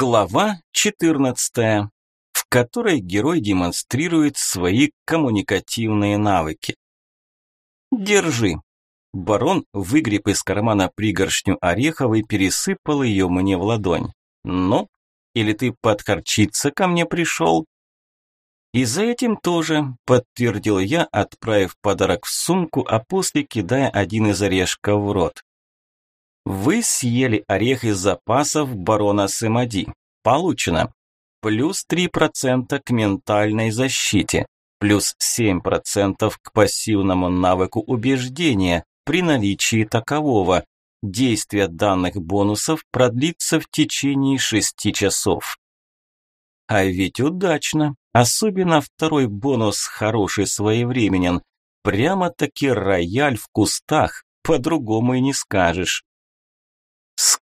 Глава 14, в которой герой демонстрирует свои коммуникативные навыки. Держи. Барон выгреб из кармана пригоршню орехов и пересыпал ее мне в ладонь. Ну, или ты подхарчиться ко мне пришел? И за этим тоже, подтвердил я, отправив подарок в сумку, а после кидая один из орешков в рот. Вы съели орех из запасов барона Сымади. Получено. Плюс 3% к ментальной защите. Плюс 7% к пассивному навыку убеждения при наличии такового. Действие данных бонусов продлится в течение 6 часов. А ведь удачно. Особенно второй бонус хороший своевременен. Прямо-таки рояль в кустах, по-другому и не скажешь.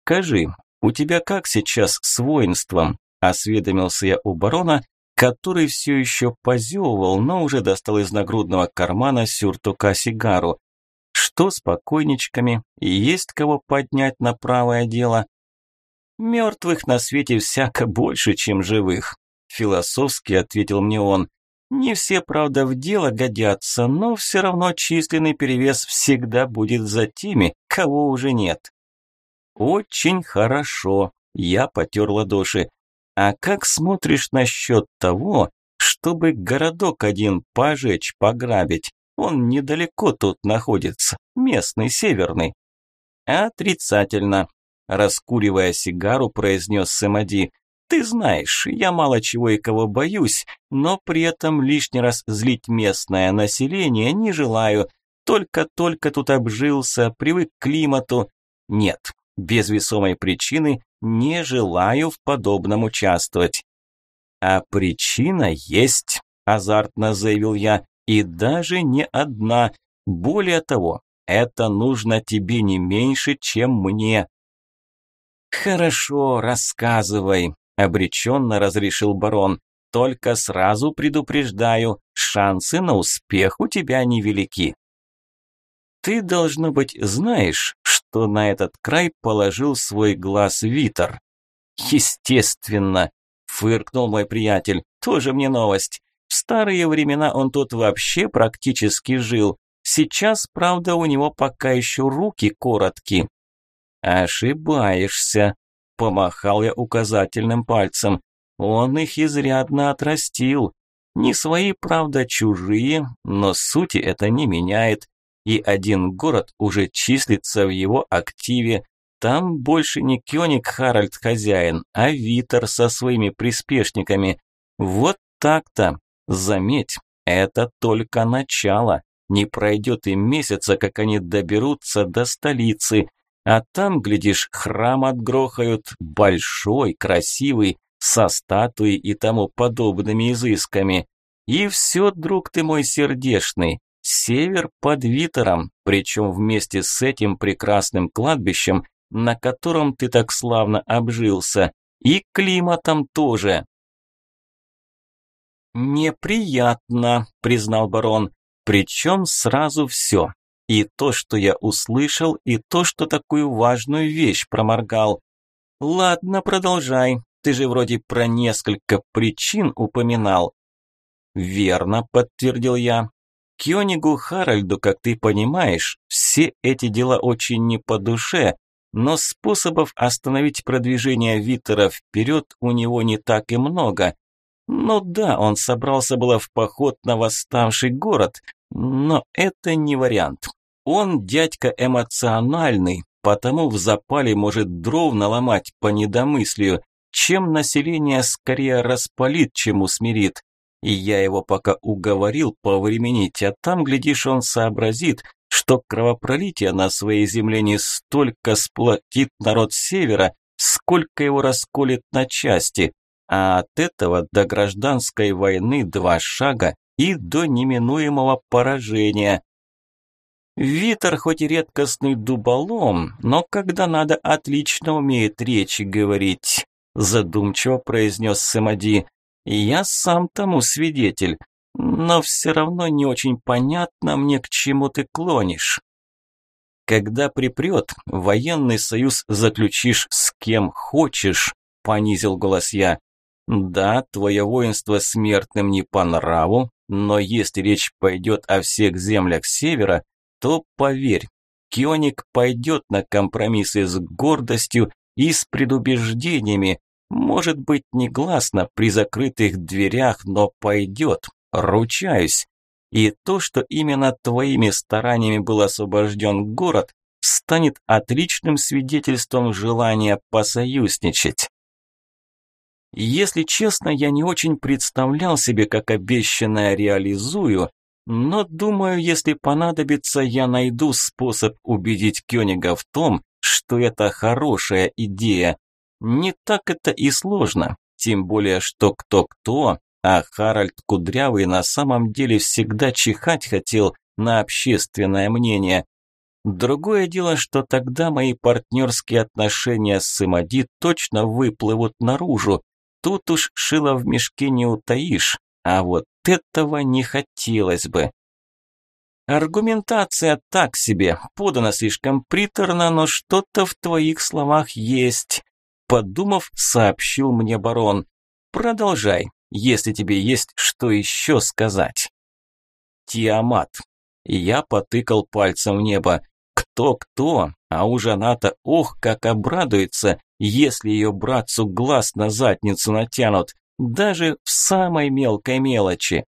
«Скажи, у тебя как сейчас с воинством?» – осведомился я у барона, который все еще позевывал, но уже достал из нагрудного кармана сюртука сигару. «Что с покойничками? Есть кого поднять на правое дело?» «Мертвых на свете всяко больше, чем живых», – философски ответил мне он. «Не все, правда, в дело годятся, но все равно численный перевес всегда будет за теми, кого уже нет». «Очень хорошо», – я потер ладоши. «А как смотришь насчет того, чтобы городок один пожечь, пограбить? Он недалеко тут находится, местный, северный». «Отрицательно», – раскуривая сигару, произнес Самади. «Ты знаешь, я мало чего и кого боюсь, но при этом лишний раз злить местное население не желаю. Только-только тут обжился, привык к климату. Нет, без весомой причины не желаю в подобном участвовать. А причина есть, азартно заявил я, и даже не одна. Более того, это нужно тебе не меньше, чем мне. Хорошо, рассказывай, обреченно разрешил барон. Только сразу предупреждаю, шансы на успех у тебя невелики. Ты, должно быть, знаешь, что на этот край положил свой глаз Витер. Естественно, фыркнул мой приятель, тоже мне новость. В старые времена он тут вообще практически жил. Сейчас, правда, у него пока еще руки короткие. Ошибаешься, помахал я указательным пальцем. Он их изрядно отрастил. Не свои, правда, чужие, но сути это не меняет и один город уже числится в его активе. Там больше не Кёник Харальд хозяин, а Витер со своими приспешниками. Вот так-то. Заметь, это только начало. Не пройдет и месяца, как они доберутся до столицы. А там, глядишь, храм отгрохают, большой, красивый, со статуей и тому подобными изысками. И все, друг ты мой сердешный, Север под Витером, причем вместе с этим прекрасным кладбищем, на котором ты так славно обжился, и климатом тоже. «Неприятно», – признал барон, – «причем сразу все. И то, что я услышал, и то, что такую важную вещь проморгал. Ладно, продолжай, ты же вроде про несколько причин упоминал». «Верно», – подтвердил я, Кёнигу Харальду, как ты понимаешь, все эти дела очень не по душе, но способов остановить продвижение Виттера вперед у него не так и много. Ну да, он собрался было в поход на восставший город, но это не вариант. Он дядька эмоциональный, потому в запале может дров наломать по недомыслию, чем население скорее распалит, чем усмирит. И я его пока уговорил повременить, а там, глядишь, он сообразит, что кровопролитие на своей земле не столько сплотит народ севера, сколько его расколет на части, а от этого до гражданской войны два шага и до неминуемого поражения. Витер хоть и редкостный дуболом, но когда надо, отлично умеет речи говорить, задумчиво произнес Самади. Я сам тому свидетель, но все равно не очень понятно мне, к чему ты клонишь. Когда припрет, военный союз заключишь с кем хочешь, понизил голос я. Да, твое воинство смертным не по нраву, но если речь пойдет о всех землях севера, то поверь, Кионик пойдет на компромиссы с гордостью и с предубеждениями, может быть негласно при закрытых дверях, но пойдет, ручаюсь. И то, что именно твоими стараниями был освобожден город, станет отличным свидетельством желания посоюзничать. Если честно, я не очень представлял себе, как обещанное реализую, но думаю, если понадобится, я найду способ убедить Кёнига в том, что это хорошая идея. Не так это и сложно, тем более, что кто-кто, а Харальд Кудрявый на самом деле всегда чихать хотел на общественное мнение. Другое дело, что тогда мои партнерские отношения с Сымади точно выплывут наружу. Тут уж шило в мешке не утаишь, а вот этого не хотелось бы. Аргументация так себе, подана слишком приторно, но что-то в твоих словах есть. Подумав, сообщил мне барон. Продолжай, если тебе есть что еще сказать. Тиамат. Я потыкал пальцем в небо. Кто-кто, а уж она-то ох, как обрадуется, если ее братцу глаз на задницу натянут, даже в самой мелкой мелочи.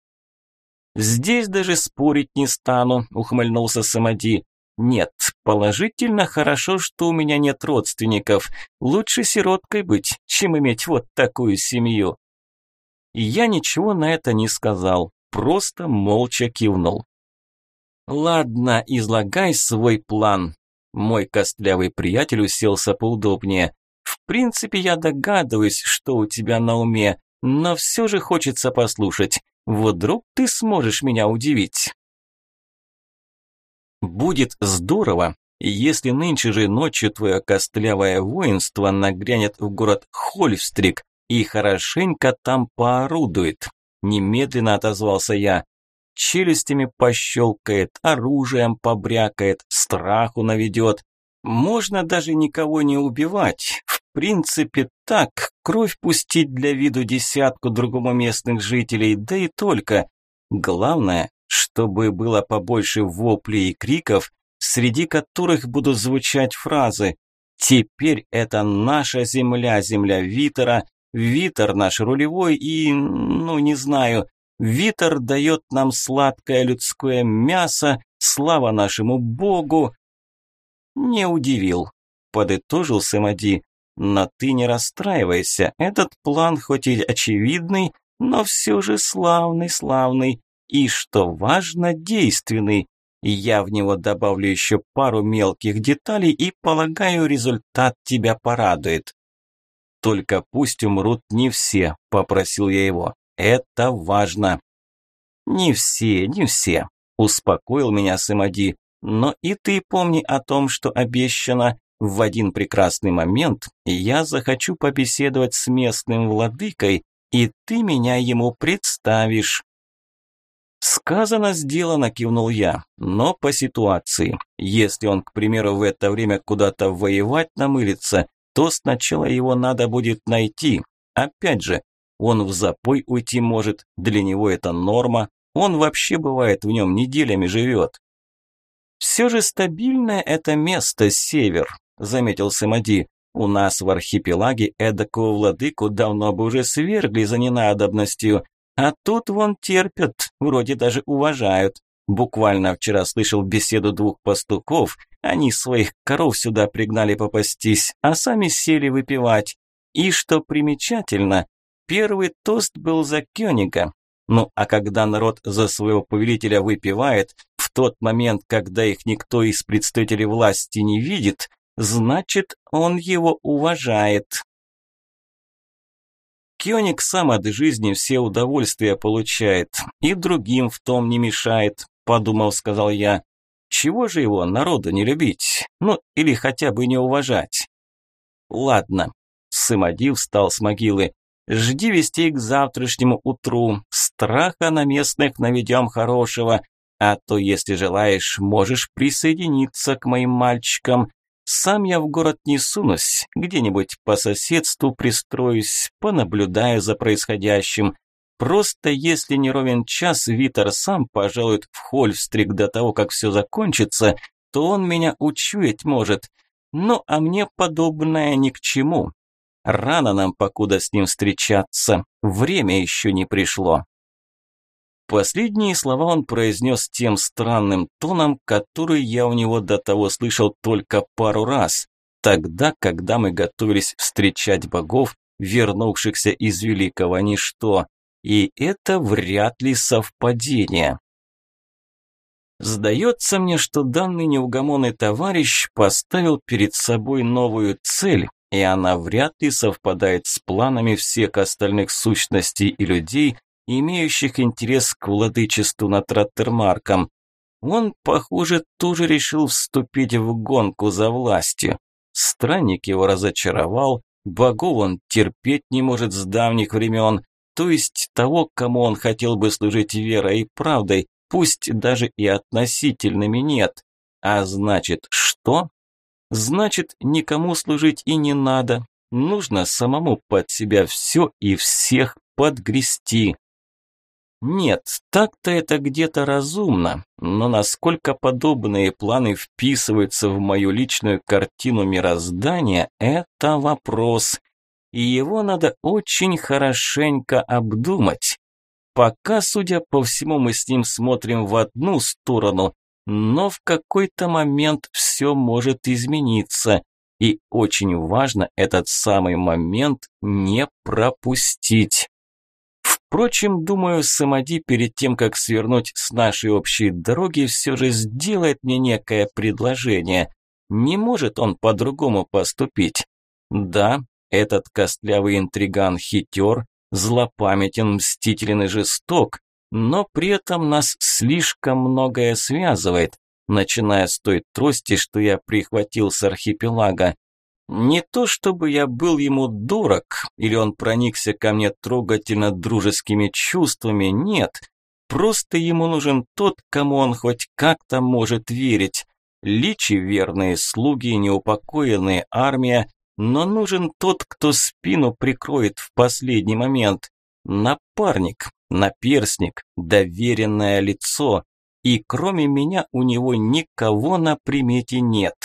«Здесь даже спорить не стану», – ухмыльнулся Самади. «Нет, положительно хорошо, что у меня нет родственников. Лучше сироткой быть, чем иметь вот такую семью». я ничего на это не сказал, просто молча кивнул. «Ладно, излагай свой план». Мой костлявый приятель уселся поудобнее. «В принципе, я догадываюсь, что у тебя на уме, но все же хочется послушать. Вдруг ты сможешь меня удивить?» «Будет здорово, если нынче же ночью твое костлявое воинство нагрянет в город Хольфстрик и хорошенько там поорудует», немедленно отозвался я челюстями пощелкает, оружием побрякает, страху наведет. Можно даже никого не убивать. В принципе, так, кровь пустить для виду десятку другому местных жителей, да и только. Главное, чтобы было побольше воплей и криков, среди которых будут звучать фразы «Теперь это наша земля, земля Витера», «Витер наш рулевой» и, ну не знаю, Витер дает нам сладкое людское мясо, слава нашему богу. Не удивил, подытожил Сэмади. Но ты не расстраивайся, этот план хоть и очевидный, но все же славный, славный. И, что важно, действенный. Я в него добавлю еще пару мелких деталей и, полагаю, результат тебя порадует. Только пусть умрут не все, попросил я его. Это важно. Не все, не все, успокоил меня Сымади. Но и ты помни о том, что обещано. В один прекрасный момент я захочу побеседовать с местным владыкой, и ты меня ему представишь. «Сказано, сделано», – кивнул я, – «но по ситуации. Если он, к примеру, в это время куда-то воевать намылится, то сначала его надо будет найти. Опять же, он в запой уйти может, для него это норма, он вообще бывает в нем неделями живет. Все же стабильное это место, север, заметил Самади. У нас в архипелаге эдакого владыку давно бы уже свергли за ненадобностью, а тут вон терпят, вроде даже уважают. Буквально вчера слышал беседу двух пастухов, они своих коров сюда пригнали попастись, а сами сели выпивать. И что примечательно, Первый тост был за Кёнига. Ну а когда народ за своего повелителя выпивает, в тот момент, когда их никто из представителей власти не видит, значит, он его уважает. Кёник сам от жизни все удовольствия получает, и другим в том не мешает, подумал, сказал я. Чего же его народу не любить? Ну, или хотя бы не уважать? Ладно. Сымади встал с могилы. Жди вести к завтрашнему утру. Страха на местных наведем хорошего. А то, если желаешь, можешь присоединиться к моим мальчикам. Сам я в город не сунусь, где-нибудь по соседству пристроюсь, понаблюдаю за происходящим. Просто если не ровен час Витер сам пожалует в Хольфстрик до того, как все закончится, то он меня учуять может. Ну, а мне подобное ни к чему. Рано нам покуда с ним встречаться, время еще не пришло. Последние слова он произнес тем странным тоном, который я у него до того слышал только пару раз, тогда, когда мы готовились встречать богов, вернувшихся из великого ничто. И это вряд ли совпадение. Сдается мне, что данный неугомонный товарищ поставил перед собой новую цель, и она вряд ли совпадает с планами всех остальных сущностей и людей, имеющих интерес к владычеству над Роттермарком. Он, похоже, тоже решил вступить в гонку за властью. Странник его разочаровал, богов он терпеть не может с давних времен, то есть того, кому он хотел бы служить верой и правдой, пусть даже и относительными нет. А значит, что? Значит, никому служить и не надо. Нужно самому под себя все и всех подгрести. Нет, так-то это где-то разумно, но насколько подобные планы вписываются в мою личную картину мироздания – это вопрос. И его надо очень хорошенько обдумать. Пока, судя по всему, мы с ним смотрим в одну сторону, но в какой-то момент все может измениться. И очень важно этот самый момент не пропустить. Впрочем, думаю, Самади перед тем, как свернуть с нашей общей дороги, все же сделает мне некое предложение. Не может он по-другому поступить. Да, этот костлявый интриган хитер, злопамятен, мстителен и жесток, но при этом нас слишком многое связывает, начиная с той трости, что я прихватил с архипелага. Не то чтобы я был ему дурак, или он проникся ко мне трогательно дружескими чувствами, нет. Просто ему нужен тот, кому он хоть как-то может верить. Личи верные слуги, неупокоенные армия, но нужен тот, кто спину прикроет в последний момент. Напарник, наперсник, доверенное лицо. И кроме меня у него никого на примете нет.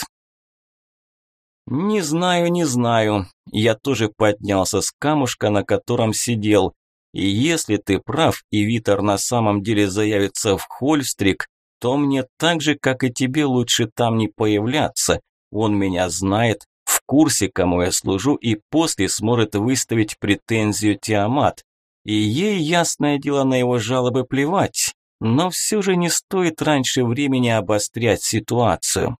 «Не знаю, не знаю. Я тоже поднялся с камушка, на котором сидел. И если ты прав, и Витер на самом деле заявится в Хольстрик, то мне так же, как и тебе, лучше там не появляться. Он меня знает, в курсе, кому я служу, и после сможет выставить претензию Тиамат. И ей, ясное дело, на его жалобы плевать. Но все же не стоит раньше времени обострять ситуацию.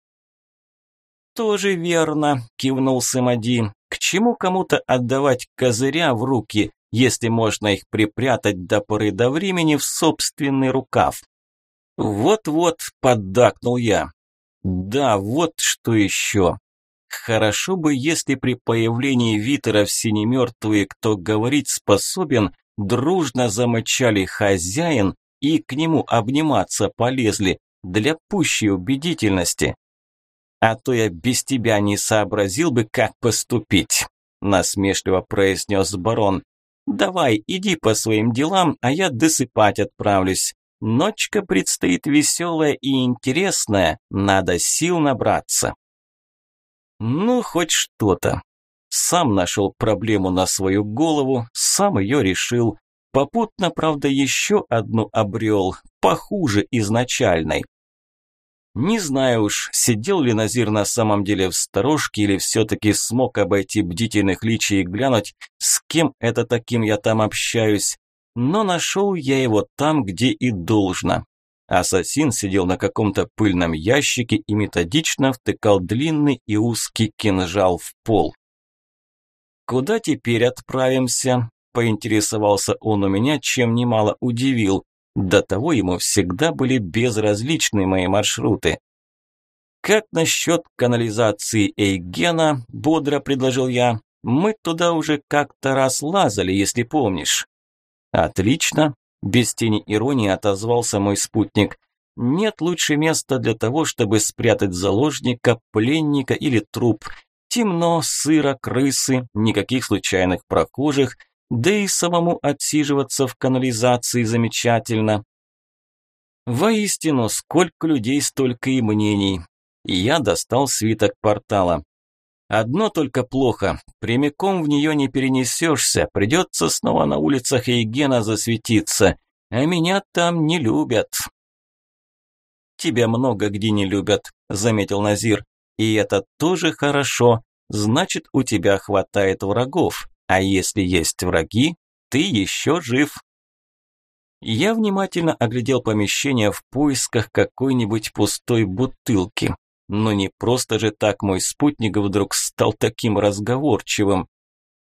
«Тоже верно», – кивнул Самади. «К чему кому-то отдавать козыря в руки, если можно их припрятать до поры до времени в собственный рукав?» «Вот-вот», – поддакнул я. «Да, вот что еще. Хорошо бы, если при появлении Витера все немертвые, кто говорить способен, дружно замычали хозяин и к нему обниматься полезли для пущей убедительности а то я без тебя не сообразил бы, как поступить», – насмешливо произнес барон. «Давай, иди по своим делам, а я досыпать отправлюсь. Ночка предстоит веселая и интересная, надо сил набраться». Ну, хоть что-то. Сам нашел проблему на свою голову, сам ее решил. Попутно, правда, еще одну обрел, похуже изначальной. Не знаю уж, сидел ли Назир на самом деле в сторожке или все-таки смог обойти бдительных личий и глянуть, с кем это таким я там общаюсь. Но нашел я его там, где и должно. Ассасин сидел на каком-то пыльном ящике и методично втыкал длинный и узкий кинжал в пол. «Куда теперь отправимся?» – поинтересовался он у меня, чем немало удивил. До того ему всегда были безразличны мои маршруты. «Как насчет канализации Эйгена?» – бодро предложил я. «Мы туда уже как-то раз лазали, если помнишь». «Отлично», – без тени иронии отозвался мой спутник. Нет лучше места для того, чтобы спрятать заложника, пленника или труп. Темно, сыро, крысы, никаких случайных прохожих, да и самому отсиживаться в канализации замечательно. Воистину, сколько людей, столько и мнений. И я достал свиток портала. Одно только плохо, прямиком в нее не перенесешься, придется снова на улицах Эйгена засветиться, а меня там не любят. Тебя много где не любят, заметил Назир, и это тоже хорошо, значит у тебя хватает врагов, а если есть враги, ты еще жив. Я внимательно оглядел помещение в поисках какой-нибудь пустой бутылки. Но не просто же так мой спутник вдруг стал таким разговорчивым.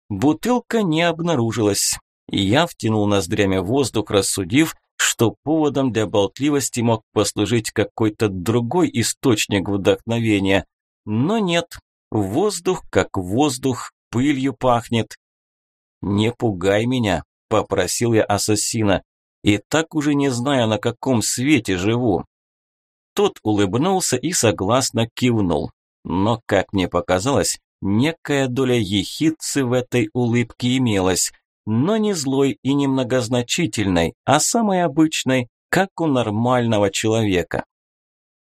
Бутылка не обнаружилась, и я втянул ноздрями воздух, рассудив, что поводом для болтливости мог послужить какой-то другой источник вдохновения. Но нет, воздух как воздух, пылью пахнет. «Не пугай меня», – попросил я ассасина, – «и так уже не знаю, на каком свете живу». Тот улыбнулся и согласно кивнул. Но, как мне показалось, некая доля ехидцы в этой улыбке имелась, но не злой и не многозначительной, а самой обычной, как у нормального человека.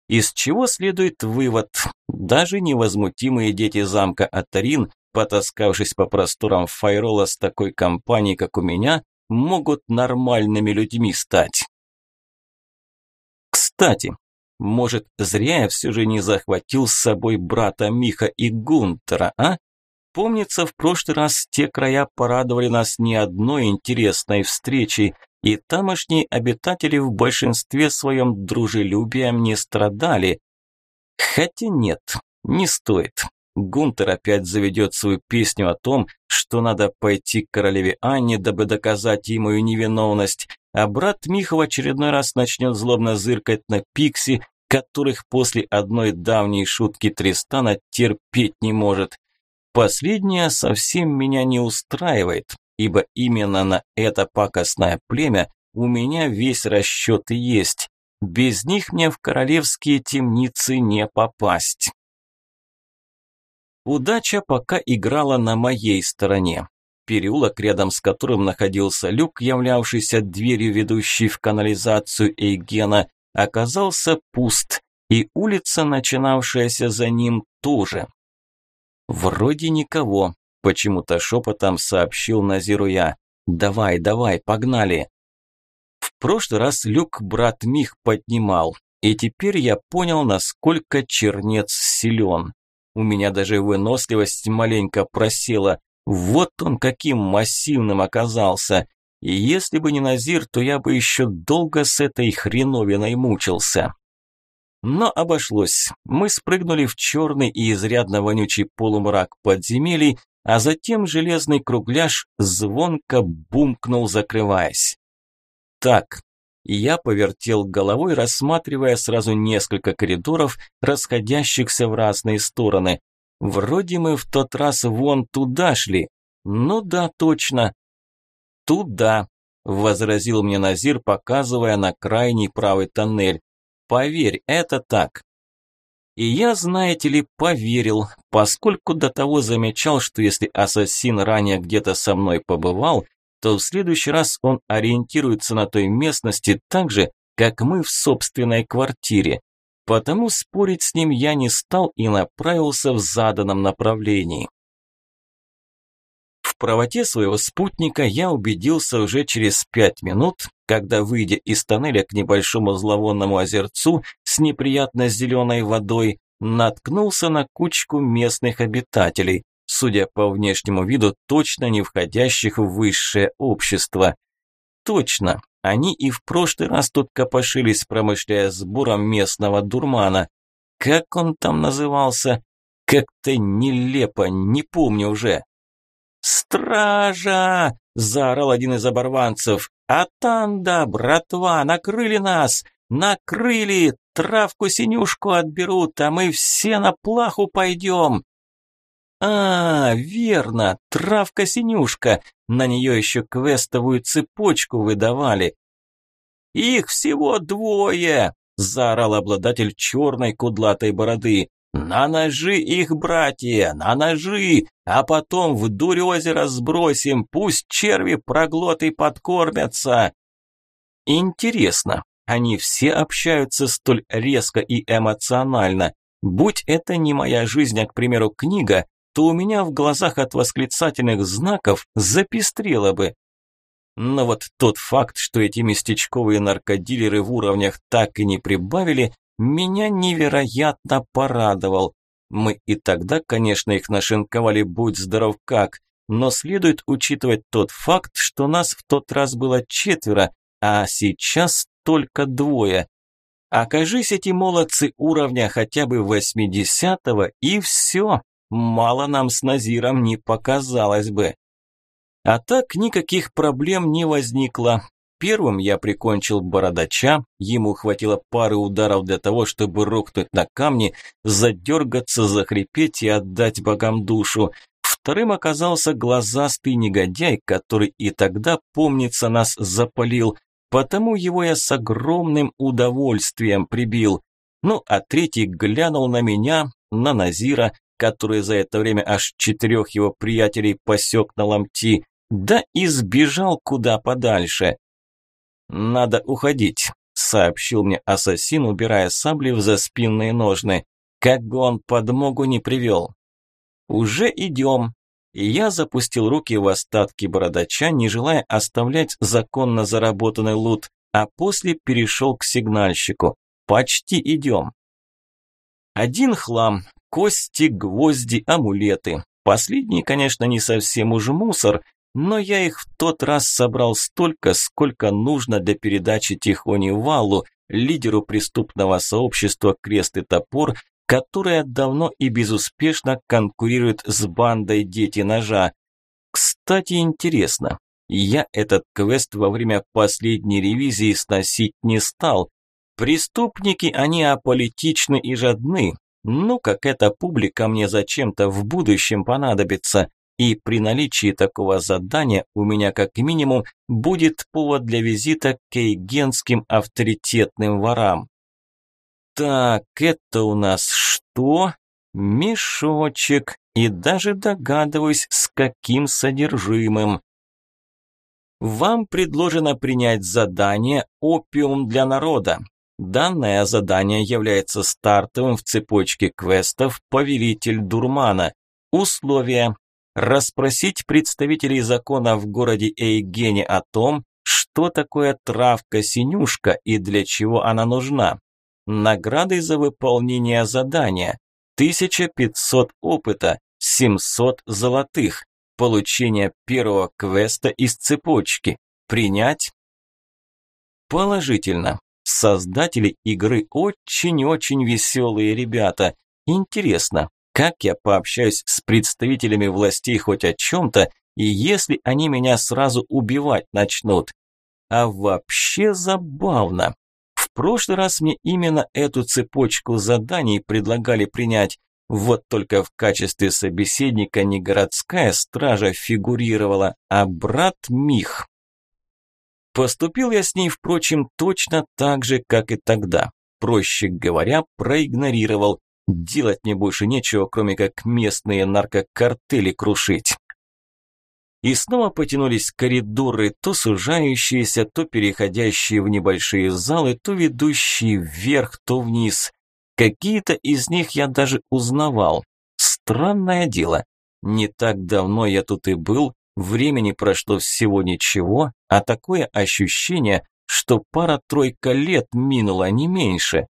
Из чего следует вывод? Даже невозмутимые дети замка Атарин, потаскавшись по просторам Файрола с такой компанией, как у меня, могут нормальными людьми стать. Кстати, может, зря я все же не захватил с собой брата Миха и Гунтера, а? Помнится, в прошлый раз те края порадовали нас не одной интересной встречей, и тамошние обитатели в большинстве своем дружелюбием не страдали. Хотя нет, не стоит. Гунтер опять заведет свою песню о том, что надо пойти к королеве Анне, дабы доказать ей мою невиновность, а брат Миха в очередной раз начнет злобно зыркать на Пикси, которых после одной давней шутки Тристана терпеть не может. Последнее совсем меня не устраивает, ибо именно на это пакостное племя у меня весь расчет и есть. Без них мне в королевские темницы не попасть. Удача пока играла на моей стороне. Переулок, рядом с которым находился люк, являвшийся дверью, ведущей в канализацию Эйгена, оказался пуст, и улица, начинавшаяся за ним, тоже. «Вроде никого», – почему-то шепотом сообщил Назиру я. «Давай, давай, погнали!» В прошлый раз люк брат Мих поднимал, и теперь я понял, насколько чернец силен. У меня даже выносливость маленько просела. Вот он каким массивным оказался. И если бы не Назир, то я бы еще долго с этой хреновиной мучился. Но обошлось. Мы спрыгнули в черный и изрядно вонючий полумрак подземелий, а затем железный кругляш звонко бумкнул, закрываясь. Так, я повертел головой, рассматривая сразу несколько коридоров, расходящихся в разные стороны. Вроде мы в тот раз вон туда шли. Ну да, точно. «Туда», – возразил мне Назир, показывая на крайний правый тоннель. «Поверь, это так». И я, знаете ли, поверил, поскольку до того замечал, что если ассасин ранее где-то со мной побывал, то в следующий раз он ориентируется на той местности так же, как мы в собственной квартире. Потому спорить с ним я не стал и направился в заданном направлении правоте своего спутника я убедился уже через пять минут, когда, выйдя из тоннеля к небольшому зловонному озерцу с неприятно зеленой водой, наткнулся на кучку местных обитателей, судя по внешнему виду, точно не входящих в высшее общество. Точно, они и в прошлый раз тут копошились, промышляя сбором местного дурмана. Как он там назывался? Как-то нелепо, не помню уже. «Стража!» – заорал один из оборванцев. «Атанда, братва, накрыли нас! Накрыли! Травку-синюшку отберут, а мы все на плаху пойдем!» «А, верно, травка-синюшка, на нее еще квестовую цепочку выдавали». «Их всего двое!» – заорал обладатель черной кудлатой бороды. «На ножи их, братья, на ножи! А потом в дурь озера сбросим, пусть черви проглоты подкормятся!» Интересно, они все общаются столь резко и эмоционально. Будь это не моя жизнь, а, к примеру, книга, то у меня в глазах от восклицательных знаков запестрело бы. Но вот тот факт, что эти местечковые наркодилеры в уровнях так и не прибавили, меня невероятно порадовал. Мы и тогда, конечно, их нашинковали будь здоров как, но следует учитывать тот факт, что нас в тот раз было четверо, а сейчас только двое. Окажись эти молодцы уровня хотя бы восьмидесятого, и все, мало нам с Назиром не показалось бы. А так никаких проблем не возникло. Первым я прикончил бородача, ему хватило пары ударов для того, чтобы рухнуть на камни, задергаться, захрипеть и отдать богам душу. Вторым оказался глазастый негодяй, который и тогда, помнится, нас запалил, потому его я с огромным удовольствием прибил. Ну, а третий глянул на меня, на Назира, который за это время аж четырех его приятелей посек на ломти, да и сбежал куда подальше. «Надо уходить», – сообщил мне ассасин, убирая сабли в заспинные ножны. «Как бы он подмогу не привел». «Уже идем», и я запустил руки в остатки бородача, не желая оставлять законно заработанный лут, а после перешел к сигнальщику. «Почти идем». Один хлам, кости, гвозди, амулеты. Последний, конечно, не совсем уж мусор, но я их в тот раз собрал столько, сколько нужно для передачи Тихони Валу, лидеру преступного сообщества «Крест и топор», которая давно и безуспешно конкурирует с бандой «Дети ножа». Кстати, интересно, я этот квест во время последней ревизии сносить не стал. Преступники, они аполитичны и жадны. Ну, как эта публика мне зачем-то в будущем понадобится. И при наличии такого задания у меня как минимум будет повод для визита к кейгенским авторитетным ворам. Так, это у нас что? Мешочек. И даже догадываюсь, с каким содержимым. Вам предложено принять задание «Опиум для народа». Данное задание является стартовым в цепочке квестов «Повелитель Дурмана». Условия. Расспросить представителей закона в городе Эйгене о том, что такое травка-синюшка и для чего она нужна. Награды за выполнение задания. 1500 опыта, 700 золотых. Получение первого квеста из цепочки. Принять? Положительно. Создатели игры очень-очень веселые ребята. Интересно, как я пообщаюсь с представителями властей хоть о чем-то, и если они меня сразу убивать начнут? А вообще забавно. В прошлый раз мне именно эту цепочку заданий предлагали принять, вот только в качестве собеседника не городская стража фигурировала, а брат Мих. Поступил я с ней, впрочем, точно так же, как и тогда. Проще говоря, проигнорировал. Делать мне больше нечего, кроме как местные наркокартели крушить. И снова потянулись коридоры, то сужающиеся, то переходящие в небольшие залы, то ведущие вверх, то вниз. Какие-то из них я даже узнавал. Странное дело. Не так давно я тут и был, времени прошло всего ничего, а такое ощущение, что пара-тройка лет минула, не меньше.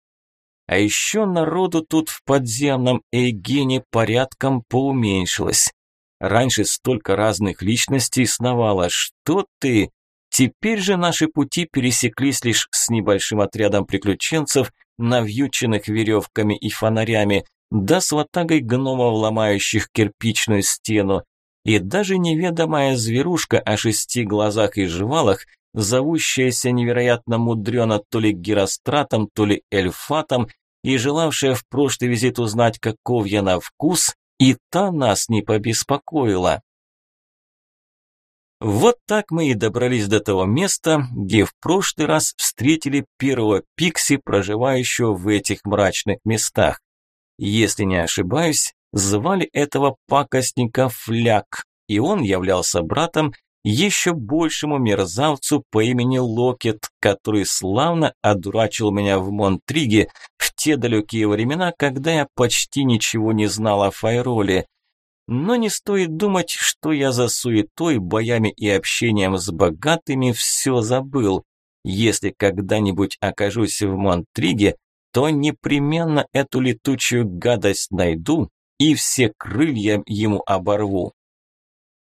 А еще народу тут в подземном Эйгене порядком поуменьшилось. Раньше столько разных личностей сновало. Что ты? Теперь же наши пути пересеклись лишь с небольшим отрядом приключенцев, навьюченных веревками и фонарями, да с ватагой гномов, ломающих кирпичную стену. И даже неведомая зверушка о шести глазах и жевалах, зовущаяся невероятно мудрено то ли геростратом, то ли эльфатом, и желавшая в прошлый визит узнать, каков я на вкус, и та нас не побеспокоила. Вот так мы и добрались до того места, где в прошлый раз встретили первого пикси, проживающего в этих мрачных местах. Если не ошибаюсь, звали этого пакостника Фляк, и он являлся братом еще большему мерзавцу по имени Локет, который славно одурачил меня в Монтриге в те далекие времена, когда я почти ничего не знал о Файроле. Но не стоит думать, что я за суетой, боями и общением с богатыми все забыл. Если когда-нибудь окажусь в Монтриге, то непременно эту летучую гадость найду и все крылья ему оборву.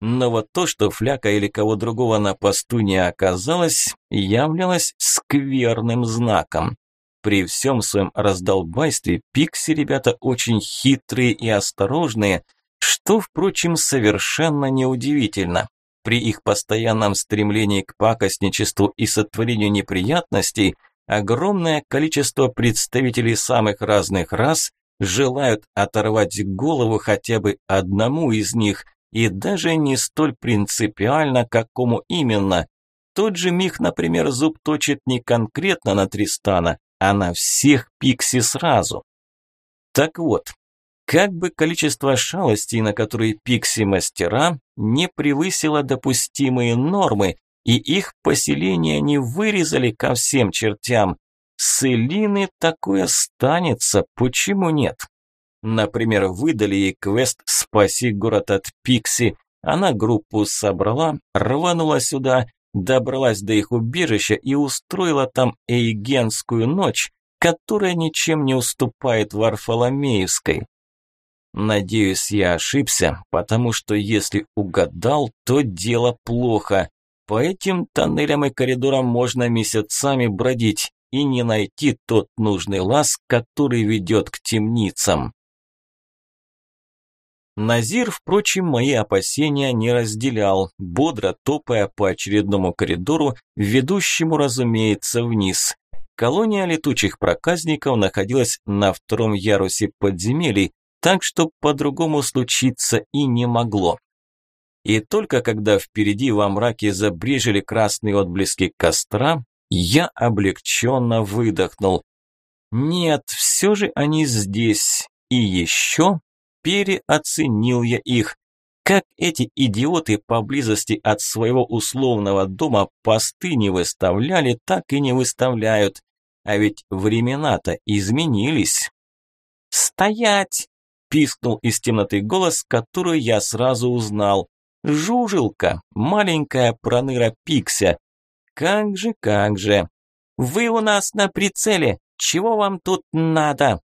Но вот то, что Фляка или кого другого на посту не оказалось, являлось скверным знаком. При всем своем раздолбайстве пикси ребята очень хитрые и осторожные, что, впрочем, совершенно неудивительно. При их постоянном стремлении к пакостничеству и сотворению неприятностей огромное количество представителей самых разных рас желают оторвать голову хотя бы одному из них, и даже не столь принципиально, какому именно. Тот же Мих, например, зуб точит не конкретно на Тристана, а на всех Пикси сразу. Так вот, как бы количество шалостей, на которые Пикси-мастера, не превысило допустимые нормы, и их поселения не вырезали ко всем чертям, с Элины такое станется, почему нет? Например, выдали ей квест «Спаси город от Пикси». Она группу собрала, рванула сюда, добралась до их убежища и устроила там Эйгенскую ночь, которая ничем не уступает Варфоломеевской. Надеюсь, я ошибся, потому что если угадал, то дело плохо. По этим тоннелям и коридорам можно месяцами бродить и не найти тот нужный лаз, который ведет к темницам. Назир, впрочем, мои опасения не разделял, бодро топая по очередному коридору, ведущему, разумеется, вниз. Колония летучих проказников находилась на втором ярусе подземелий, так что по-другому случиться и не могло. И только когда впереди во мраке забрежили красные отблески костра, я облегченно выдохнул. Нет, все же они здесь. И еще переоценил я их. Как эти идиоты поблизости от своего условного дома посты не выставляли, так и не выставляют. А ведь времена-то изменились. «Стоять!» – пискнул из темноты голос, который я сразу узнал. «Жужелка, маленькая проныра Пикся. Как же, как же! Вы у нас на прицеле! Чего вам тут надо?»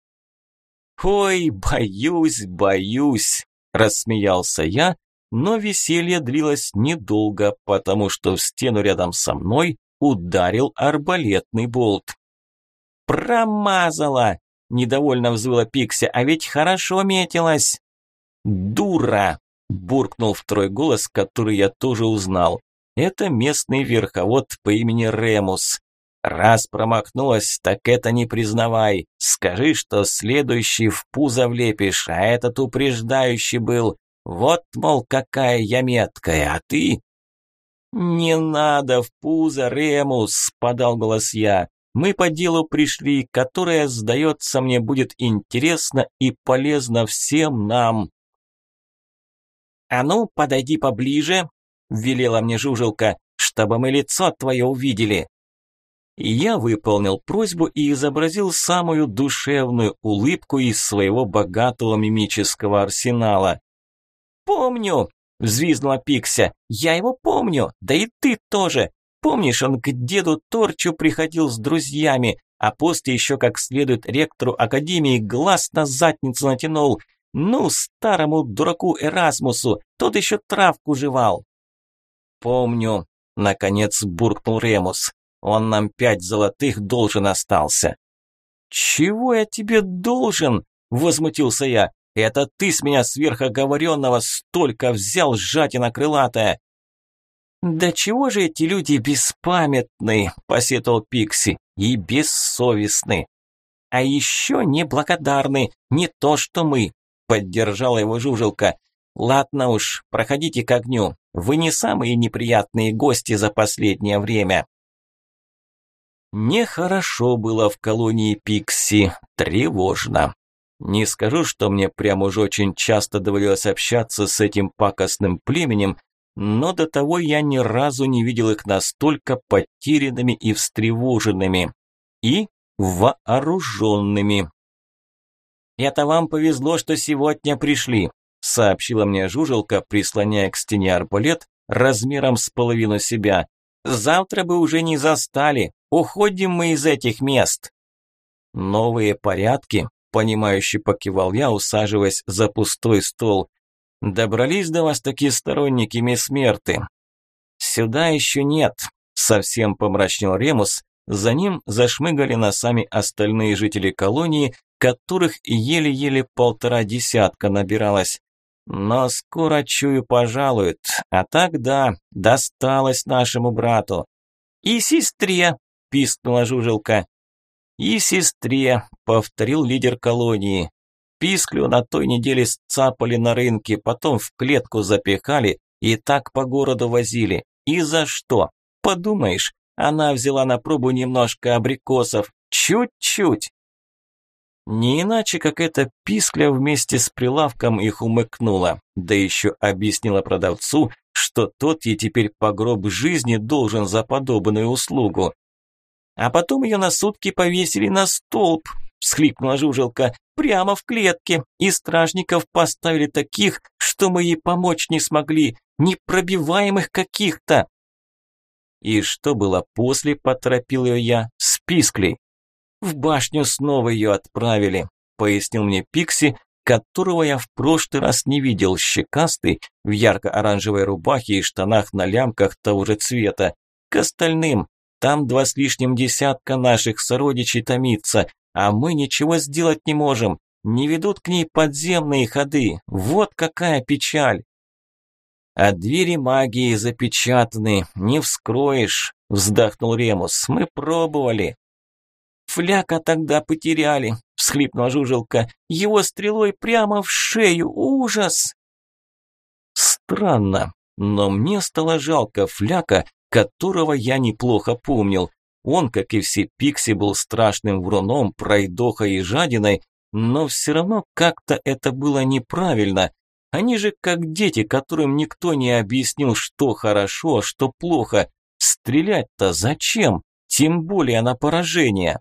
«Ой, боюсь, боюсь», – рассмеялся я, но веселье длилось недолго, потому что в стену рядом со мной ударил арбалетный болт. «Промазала!» – недовольно взвыла Пикси, «а ведь хорошо метилась!» «Дура!» – буркнул второй голос, который я тоже узнал. Это местный верховод по имени Ремус. Раз промахнулась, так это не признавай. Скажи, что следующий в пузо влепишь, а этот упреждающий был. Вот, мол, какая я меткая, а ты... «Не надо в пузо, Ремус!» – подал голос я. «Мы по делу пришли, которое, сдается мне, будет интересно и полезно всем нам». «А ну, подойди поближе», – велела мне жужелка, – «чтобы мы лицо твое увидели». Я выполнил просьбу и изобразил самую душевную улыбку из своего богатого мимического арсенала. «Помню!» – взвизгнула Пикся. «Я его помню! Да и ты тоже! Помнишь, он к деду Торчу приходил с друзьями, а после еще как следует ректору Академии глаз на задницу натянул. Ну, старому дураку Эрасмусу, тот еще травку жевал!» «Помню!» – наконец буркнул Ремус. Он нам пять золотых должен остался». «Чего я тебе должен?» – возмутился я. «Это ты с меня сверхоговоренного столько взял, сжатина крылатая!» «Да чего же эти люди беспамятны?» – посетовал Пикси. «И бессовестны. А еще неблагодарны, не то что мы», – поддержала его Жужелка. Ладно уж, проходите к огню. Вы не самые неприятные гости за последнее время. Нехорошо было в колонии Пикси, тревожно. Не скажу, что мне прям уж очень часто доводилось общаться с этим пакостным племенем, но до того я ни разу не видел их настолько потерянными и встревоженными. И вооруженными. «Это вам повезло, что сегодня пришли», сообщила мне жужелка, прислоняя к стене арбалет размером с половину себя. «Завтра бы уже не застали. Уходим мы из этих мест». «Новые порядки?» – понимающе покивал я, усаживаясь за пустой стол. «Добрались до вас такие сторонники Месмерты?» «Сюда еще нет», – совсем помрачнел Ремус. За ним зашмыгали носами остальные жители колонии, которых еле-еле полтора десятка набиралось. Но скоро, чую, пожалуют. А так да, досталось нашему брату. «И сестре!» – пискнула жужелка. «И сестре!» – повторил лидер колонии. Писклю на той неделе сцапали на рынке, потом в клетку запихали и так по городу возили. И за что? Подумаешь, она взяла на пробу немножко абрикосов. Чуть-чуть. Не иначе, как эта пискля вместе с прилавком их умыкнула, да еще объяснила продавцу, что тот ей теперь по гроб жизни должен за подобную услугу. А потом ее на сутки повесили на столб, всхлипнула жужелка, прямо в клетке, и стражников поставили таких, что мы ей помочь не смогли, непробиваемых каких-то. И что было после, поторопил ее я, с писклей. В башню снова ее отправили, пояснил мне Пикси, которого я в прошлый раз не видел, щекастый, в ярко-оранжевой рубахе и штанах на лямках того же цвета. К остальным, там два с лишним десятка наших сородичей томится, а мы ничего сделать не можем, не ведут к ней подземные ходы, вот какая печаль. А двери магии запечатаны, не вскроешь, вздохнул Ремус, мы пробовали. «Фляка тогда потеряли», – всхлипнула жужелка. «Его стрелой прямо в шею! Ужас!» Странно, но мне стало жалко Фляка, которого я неплохо помнил. Он, как и все пикси, был страшным вруном, пройдохой и жадиной, но все равно как-то это было неправильно. Они же как дети, которым никто не объяснил, что хорошо, а что плохо. Стрелять-то зачем? Тем более на поражение.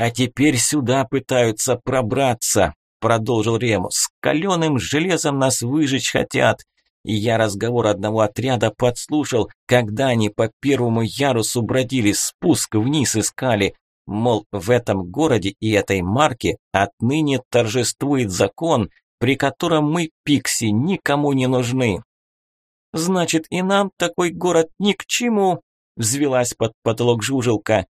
«А теперь сюда пытаются пробраться», – продолжил Ремус. «Каленым железом нас выжечь хотят. И я разговор одного отряда подслушал, когда они по первому ярусу бродили, спуск вниз искали. Мол, в этом городе и этой марке отныне торжествует закон, при котором мы, пикси, никому не нужны». «Значит, и нам такой город ни к чему», – взвелась под потолок жужелка.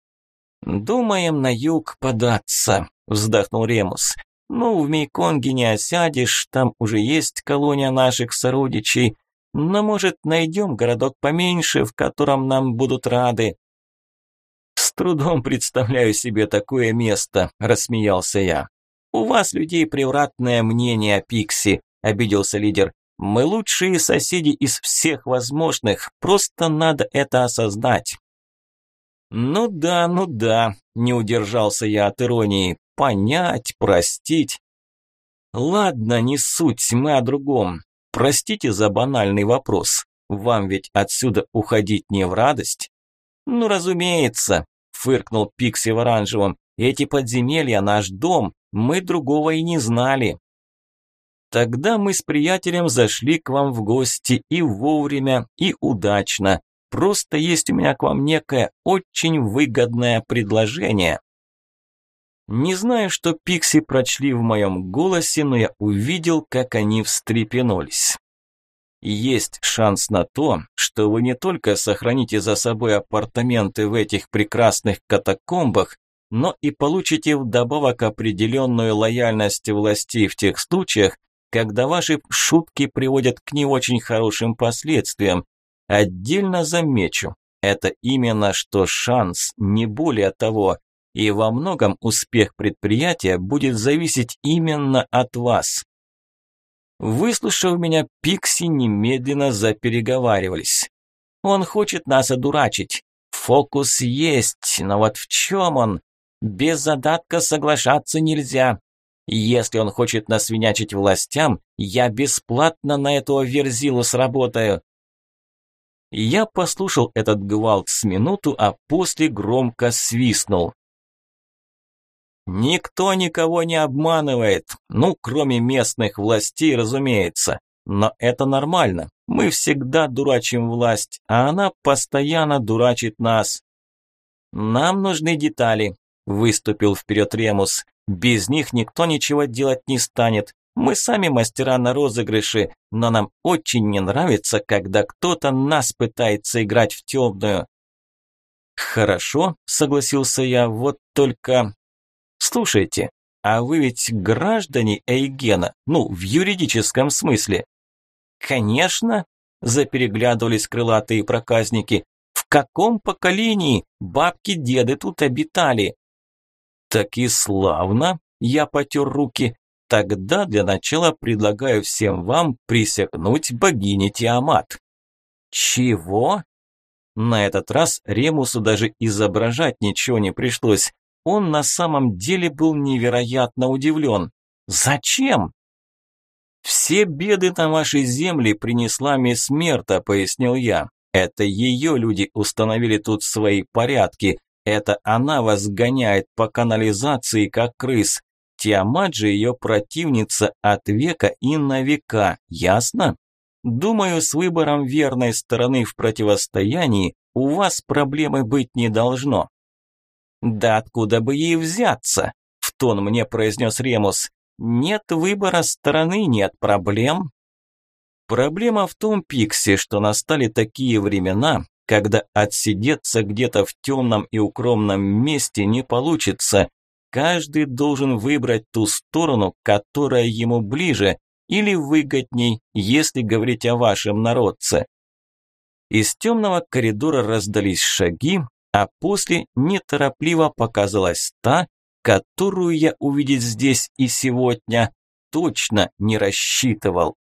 «Думаем на юг податься», – вздохнул Ремус. «Ну, в Мейконге не осядешь, там уже есть колония наших сородичей, но, может, найдем городок поменьше, в котором нам будут рады». «С трудом представляю себе такое место», – рассмеялся я. «У вас, людей, превратное мнение о Пикси», – обиделся лидер. «Мы лучшие соседи из всех возможных, просто надо это осознать». «Ну да, ну да», – не удержался я от иронии. «Понять, простить». «Ладно, не суть, мы о другом. Простите за банальный вопрос. Вам ведь отсюда уходить не в радость?» «Ну, разумеется», – фыркнул Пикси в оранжевом. «Эти подземелья – наш дом, мы другого и не знали». Тогда мы с приятелем зашли к вам в гости и вовремя, и удачно. Просто есть у меня к вам некое очень выгодное предложение. Не знаю, что Пикси прочли в моем голосе, но я увидел, как они встрепенулись. Есть шанс на то, что вы не только сохраните за собой апартаменты в этих прекрасных катакомбах, но и получите вдобавок определенную лояльность властей в тех случаях, когда ваши шутки приводят к не очень хорошим последствиям, Отдельно замечу, это именно что шанс, не более того, и во многом успех предприятия будет зависеть именно от вас. Выслушав меня, Пикси немедленно запереговаривались. Он хочет нас одурачить. Фокус есть, но вот в чем он? Без задатка соглашаться нельзя. Если он хочет насвинячить властям, я бесплатно на этого верзилу сработаю. Я послушал этот гвалт с минуту, а после громко свистнул. Никто никого не обманывает, ну, кроме местных властей, разумеется. Но это нормально. Мы всегда дурачим власть, а она постоянно дурачит нас. Нам нужны детали, выступил вперед Ремус. Без них никто ничего делать не станет. Мы сами мастера на розыгрыши, но нам очень не нравится, когда кто-то нас пытается играть в темную. Хорошо, согласился я, вот только... Слушайте, а вы ведь граждане Эйгена, ну, в юридическом смысле. Конечно, запереглядывались крылатые проказники. В каком поколении бабки-деды тут обитали? Так и славно, я потер руки. Тогда для начала предлагаю всем вам присягнуть богине Тиамат. Чего? На этот раз Ремусу даже изображать ничего не пришлось. Он на самом деле был невероятно удивлен. Зачем? «Все беды на вашей земле принесла мисс Мерта», – пояснил я. «Это ее люди установили тут свои порядки. Это она вас гоняет по канализации, как крыс. Тиамат же ее противница от века и на века, ясно? Думаю, с выбором верной стороны в противостоянии у вас проблемы быть не должно. Да откуда бы ей взяться? В тон мне произнес Ремус. Нет выбора стороны, нет проблем. Проблема в том, Пикси, что настали такие времена, когда отсидеться где-то в темном и укромном месте не получится, Каждый должен выбрать ту сторону, которая ему ближе или выгодней, если говорить о вашем народце. Из темного коридора раздались шаги, а после неторопливо показалась та, которую я увидеть здесь и сегодня точно не рассчитывал.